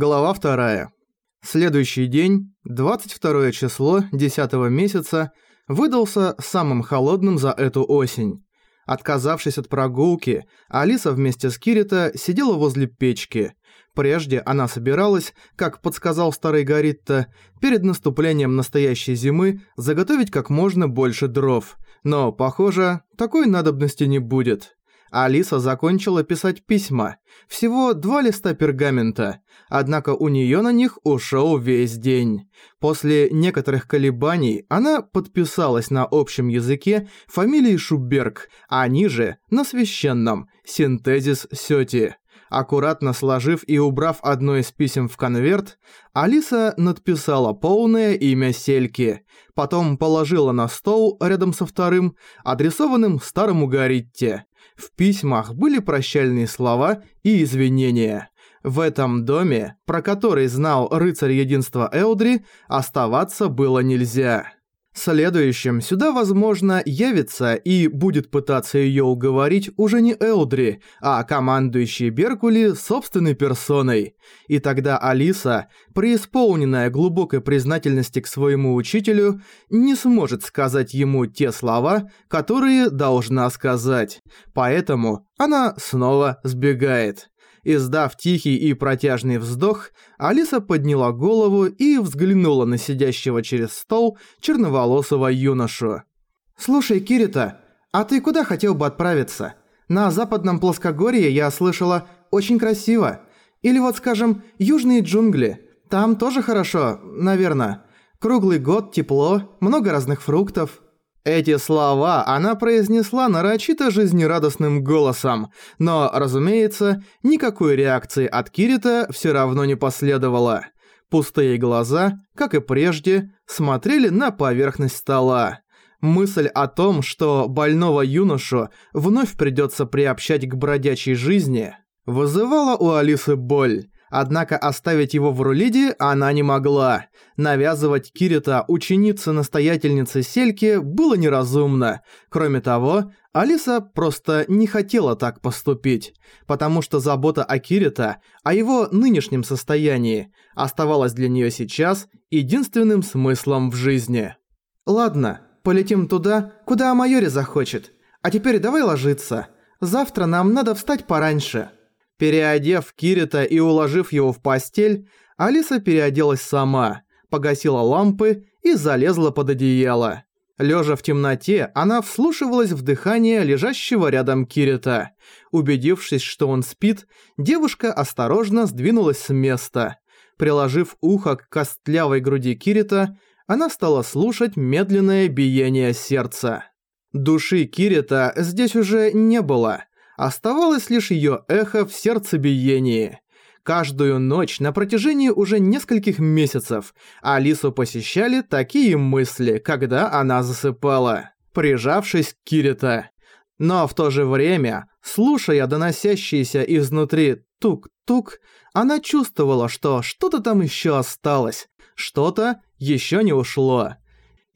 Глава 2. Следующий день, 22 число 10 месяца, выдался самым холодным за эту осень. Отказавшись от прогулки, Алиса вместе с Кирита сидела возле печки. Прежде она собиралась, как подсказал старый Горитта, перед наступлением настоящей зимы заготовить как можно больше дров. Но, похоже, такой надобности не будет. Алиса закончила писать письма. Всего два листа пергамента, однако у неё на них ушёл весь день. После некоторых колебаний она подписалась на общем языке фамилией Шуберг, а ниже на священном «Синтезис Сёти». Аккуратно сложив и убрав одно из писем в конверт, Алиса надписала полное имя Сельки, потом положила на стол рядом со вторым, адресованным старому Гаритте. В письмах были прощальные слова и извинения. В этом доме, про который знал рыцарь единства Элдри, оставаться было нельзя. Следующим сюда, возможно, явится и будет пытаться её уговорить уже не Элдри, а командующий Беркули собственной персоной. И тогда Алиса, преисполненная глубокой признательности к своему учителю, не сможет сказать ему те слова, которые должна сказать. Поэтому она снова сбегает. Издав тихий и протяжный вздох, Алиса подняла голову и взглянула на сидящего через стол черноволосого юношу. «Слушай, Кирита, а ты куда хотел бы отправиться? На западном плоскогорье, я слышала, очень красиво. Или вот, скажем, южные джунгли. Там тоже хорошо, наверное. Круглый год, тепло, много разных фруктов». Эти слова она произнесла нарочито жизнерадостным голосом, но, разумеется, никакой реакции от Кирита все равно не последовало. Пустые глаза, как и прежде, смотрели на поверхность стола. Мысль о том, что больного юношу вновь придется приобщать к бродячей жизни, вызывала у Алисы боль. Однако оставить его в Рулиде она не могла. Навязывать Кирита ученице-настоятельнице Сельки было неразумно. Кроме того, Алиса просто не хотела так поступить, потому что забота о Кирита, о его нынешнем состоянии, оставалась для нее сейчас единственным смыслом в жизни. «Ладно, полетим туда, куда Майори захочет. А теперь давай ложиться. Завтра нам надо встать пораньше». Переодев Кирита и уложив его в постель, Алиса переоделась сама, погасила лампы и залезла под одеяло. Лежа в темноте, она вслушивалась в дыхание лежащего рядом Кирита. Убедившись, что он спит, девушка осторожно сдвинулась с места. Приложив ухо к костлявой груди Кирита, она стала слушать медленное биение сердца. Души Кирита здесь уже не было. Оставалось лишь её эхо в сердцебиении. Каждую ночь на протяжении уже нескольких месяцев Алису посещали такие мысли, когда она засыпала, прижавшись к Кирита. Но в то же время, слушая доносящийся изнутри тук-тук, она чувствовала, что что-то там ещё осталось, что-то ещё не ушло.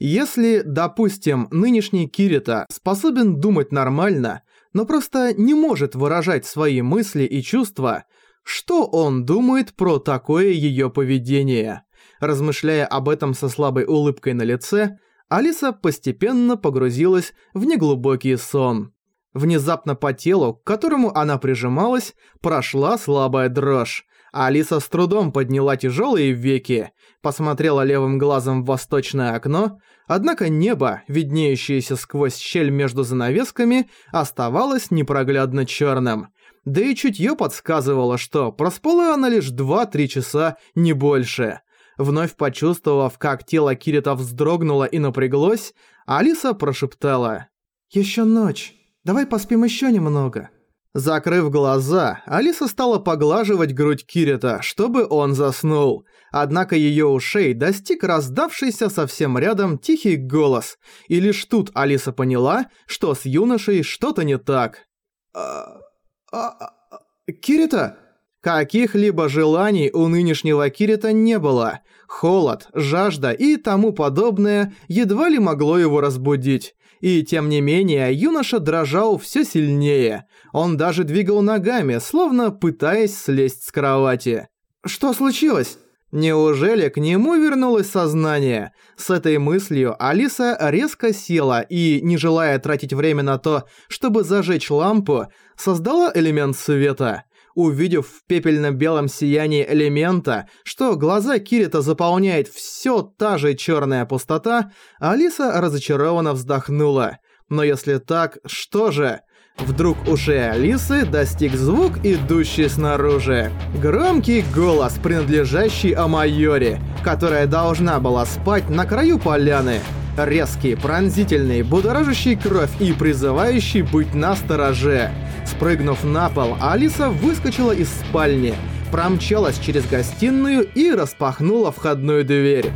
Если, допустим, нынешний Кирита способен думать нормально, но просто не может выражать свои мысли и чувства, что он думает про такое её поведение. Размышляя об этом со слабой улыбкой на лице, Алиса постепенно погрузилась в неглубокий сон. Внезапно по телу, к которому она прижималась, прошла слабая дрожь. Алиса с трудом подняла тяжелые веки, посмотрела левым глазом в восточное окно, однако небо, виднеющееся сквозь щель между занавесками, оставалось непроглядно черным. Да и чутье подсказывало, что проспала она лишь 2-3 часа, не больше. Вновь почувствовав, как тело Кирита вздрогнуло и напряглось, Алиса прошептала «Еще ночь, давай поспим еще немного». Закрыв глаза, Алиса стала поглаживать грудь Кирита, чтобы он заснул. Однако её ушей достиг раздавшийся совсем рядом тихий голос, и лишь тут Алиса поняла, что с юношей что-то не так. «А... а... а Кирита?» Каких-либо желаний у нынешнего Кирита не было. Холод, жажда и тому подобное едва ли могло его разбудить. И тем не менее, юноша дрожал все сильнее. Он даже двигал ногами, словно пытаясь слезть с кровати. Что случилось? Неужели к нему вернулось сознание? С этой мыслью Алиса резко села и, не желая тратить время на то, чтобы зажечь лампу, создала элемент света. Увидев в пепельно-белом сиянии элемента, что глаза Кирита заполняет всё та же чёрная пустота, Алиса разочарованно вздохнула. Но если так, что же? Вдруг ушей Алисы достиг звук, идущий снаружи. Громкий голос, принадлежащий Амайоре, которая должна была спать на краю поляны. Резкий, пронзительный, будоражащий кровь и призывающий быть на стороже. Спрыгнув на пол, Алиса выскочила из спальни, промчалась через гостиную и распахнула входную дверь.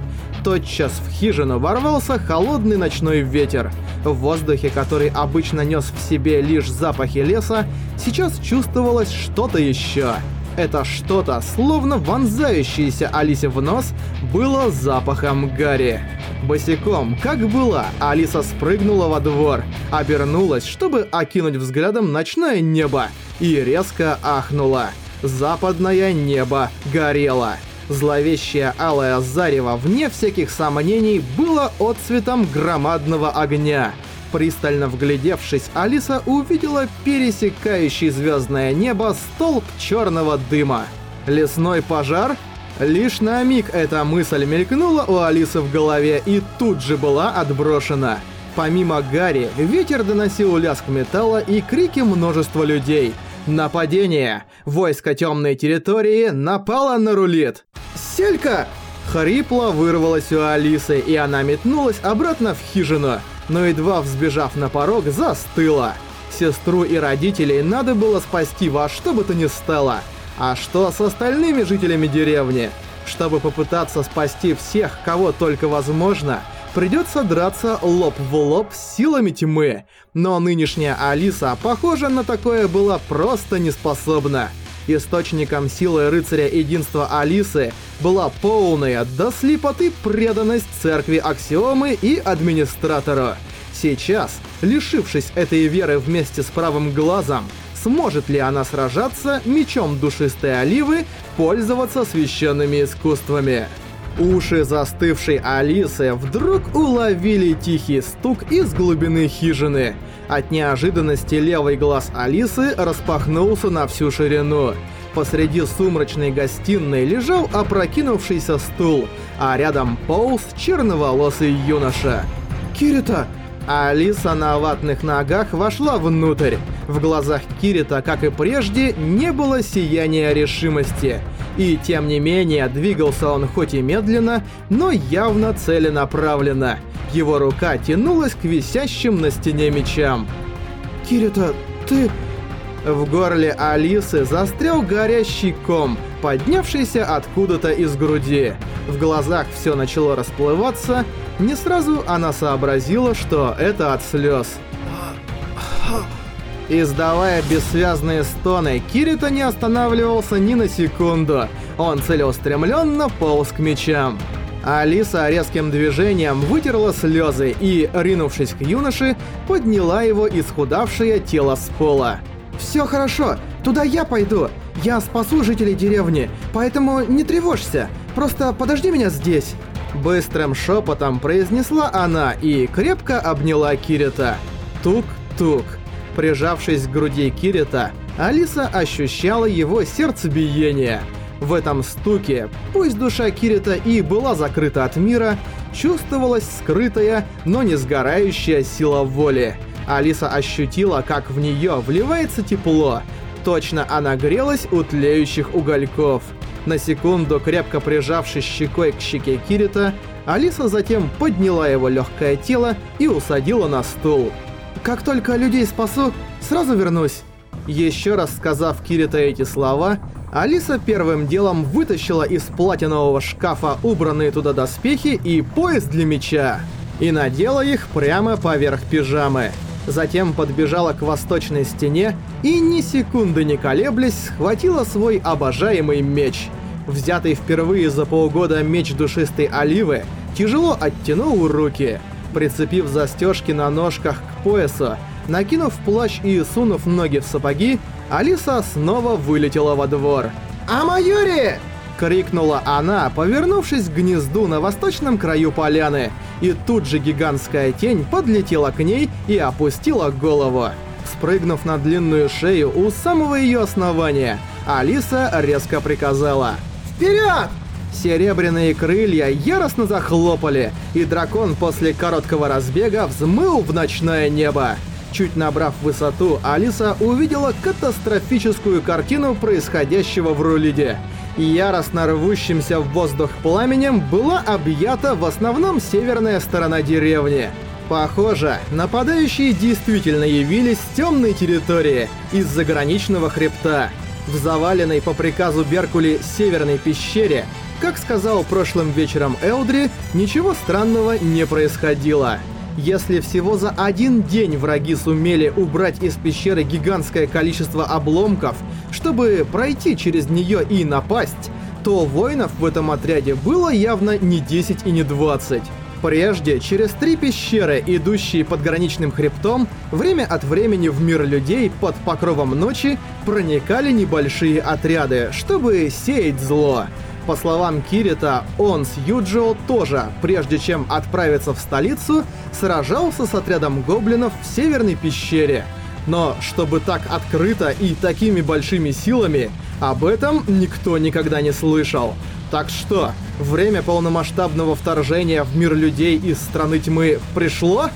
Тотчас в хижину ворвался холодный ночной ветер. В воздухе, который обычно нес в себе лишь запахи леса, сейчас чувствовалось что-то еще. Это что-то, словно вонзающееся Алисе в нос, было запахом Гарри. Босиком, как была, Алиса спрыгнула во двор, обернулась, чтобы окинуть взглядом ночное небо, и резко ахнула. Западное небо горело. Зловещее алое зарево, вне всяких сомнений, было отцветом громадного огня. Пристально вглядевшись, Алиса увидела пересекающий звездное небо столб черного дыма. Лесной пожар? Лишь на миг эта мысль мелькнула у Алисы в голове и тут же была отброшена. Помимо Гарри, ветер доносил лязг металла и крики множества людей. Нападение! Войско темной территории напало на рулет. «Селька!» Хрипло вырвалось у Алисы, и она метнулась обратно в хижину, но едва взбежав на порог, застыла. Сестру и родителей надо было спасти во что бы то ни стало. А что с остальными жителями деревни? Чтобы попытаться спасти всех, кого только возможно, придется драться лоб в лоб с силами тьмы. Но нынешняя Алиса, похоже, на такое была просто не способна. Источником силы рыцаря единства Алисы была полная до слепоты преданность церкви Аксиомы и администратору. Сейчас, лишившись этой веры вместе с правым глазом, сможет ли она сражаться мечом душистой оливы, пользоваться священными искусствами? Уши застывшей Алисы вдруг уловили тихий стук из глубины хижины. От неожиданности левый глаз Алисы распахнулся на всю ширину. Посреди сумрачной гостиной лежал опрокинувшийся стул, а рядом полз черноволосый юноша. «Кирита!» Алиса на ватных ногах вошла внутрь. В глазах Кирита, как и прежде, не было сияния решимости. И тем не менее, двигался он хоть и медленно, но явно целенаправленно. Его рука тянулась к висящим на стене мечам. «Кирита, ты...» В горле Алисы застрял горящий ком, поднявшийся откуда-то из груди. В глазах все начало расплываться. Не сразу она сообразила, что это от слез. Издавая бессвязные стоны, Кирита не останавливался ни на секунду. Он целеустремленно полз к мечам. Алиса резким движением вытерла слезы и, ринувшись к юноше, подняла его исхудавшее тело с пола. «Всё хорошо, туда я пойду. Я спасу жителей деревни, поэтому не тревожься. Просто подожди меня здесь». Быстрым шепотом произнесла она и крепко обняла Кирита. Тук-тук. Прижавшись к груди Кирита, Алиса ощущала его сердцебиение. В этом стуке, пусть душа Кирита и была закрыта от мира, чувствовалась скрытая, но не сгорающая сила воли. Алиса ощутила, как в нее вливается тепло. Точно она грелась у тлеющих угольков. На секунду, крепко прижавшись щекой к щеке Кирита, Алиса затем подняла его легкое тело и усадила на стул. Как только людей спасу, сразу вернусь». Еще раз сказав Кирита эти слова, Алиса первым делом вытащила из платинового шкафа убранные туда доспехи и пояс для меча и надела их прямо поверх пижамы. Затем подбежала к восточной стене и ни секунды не колеблясь схватила свой обожаемый меч. Взятый впервые за полгода меч душистой оливы тяжело оттянул руки – Прицепив застежки на ножках к поясу, накинув плащ и сунув ноги в сапоги, Алиса снова вылетела во двор. «Амаюри!» — крикнула она, повернувшись к гнезду на восточном краю поляны, и тут же гигантская тень подлетела к ней и опустила голову. Спрыгнув на длинную шею у самого ее основания, Алиса резко приказала «Вперед!». Серебряные крылья яростно захлопали, и дракон после короткого разбега взмыл в ночное небо. Чуть набрав высоту, Алиса увидела катастрофическую картину происходящего в Рулиде. Яростно рвущимся в воздух пламенем была объята в основном северная сторона деревни. Похоже, нападающие действительно явились с темной территории, из заграничного хребта. В заваленной по приказу Беркули северной пещере, как сказал прошлым вечером Элдри, ничего странного не происходило. Если всего за один день враги сумели убрать из пещеры гигантское количество обломков, чтобы пройти через нее и напасть, то воинов в этом отряде было явно не 10 и не 20. Прежде, через три пещеры, идущие под граничным хребтом, время от времени в мир людей под покровом ночи проникали небольшие отряды, чтобы сеять зло. По словам Кирита, он с Юджио тоже, прежде чем отправиться в столицу, сражался с отрядом гоблинов в Северной пещере. Но чтобы так открыто и такими большими силами, об этом никто никогда не слышал. Так что, время полномасштабного вторжения в мир людей из Страны Тьмы пришло?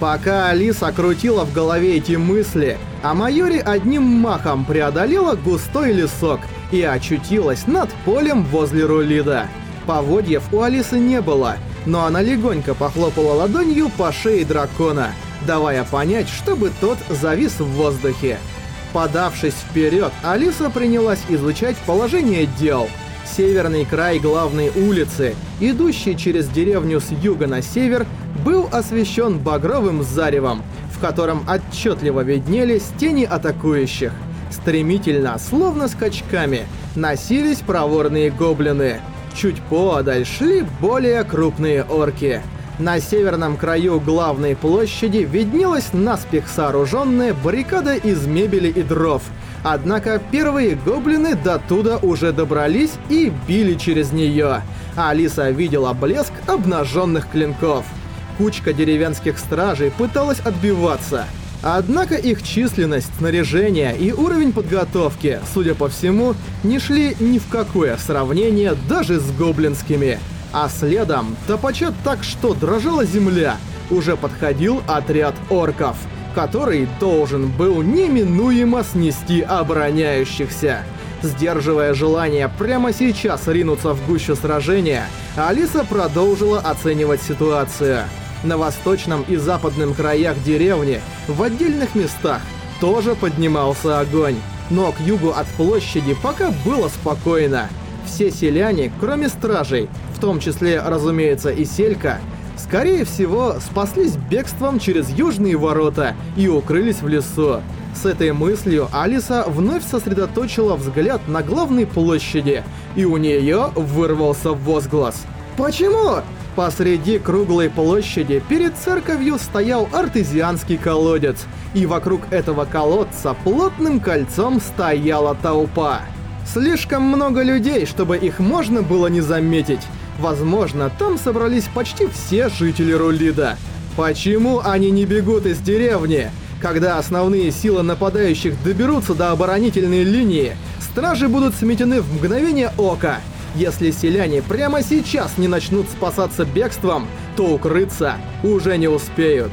Пока Алиса крутила в голове эти мысли, а Майори одним махом преодолела густой лесок и очутилась над полем возле Рулида. Поводьев у Алисы не было, но она легонько похлопала ладонью по шее дракона, давая понять, чтобы тот завис в воздухе. Подавшись вперед, Алиса принялась изучать положение дел. Северный край главной улицы, идущий через деревню с юга на север, был освещен багровым заревом, в котором отчетливо виднелись тени атакующих. Стремительно, словно скачками, носились проворные гоблины. Чуть поодаль шли более крупные орки. На северном краю главной площади виднелась наспех сооруженная баррикада из мебели и дров. Однако первые гоблины до туда уже добрались и били через нее. Алиса видела блеск обнаженных клинков. Кучка деревенских стражей пыталась отбиваться. Однако их численность, снаряжение и уровень подготовки, судя по всему, не шли ни в какое сравнение даже с гоблинскими. А следом, топочет так, что дрожала земля, уже подходил отряд орков, который должен был неминуемо снести обороняющихся. Сдерживая желание прямо сейчас ринуться в гущу сражения, Алиса продолжила оценивать ситуацию на восточном и западном краях деревни, в отдельных местах, тоже поднимался огонь. Но к югу от площади пока было спокойно. Все селяне, кроме стражей, в том числе, разумеется, и Селька, скорее всего, спаслись бегством через южные ворота и укрылись в лесу. С этой мыслью Алиса вновь сосредоточила взгляд на главной площади, и у нее вырвался возглас. «Почему? Посреди круглой площади перед церковью стоял артезианский колодец, и вокруг этого колодца плотным кольцом стояла толпа. Слишком много людей, чтобы их можно было не заметить. Возможно, там собрались почти все жители Рулида. Почему они не бегут из деревни? Когда основные силы нападающих доберутся до оборонительной линии, стражи будут сметены в мгновение ока — если селяне прямо сейчас не начнут спасаться бегством, то укрыться уже не успеют.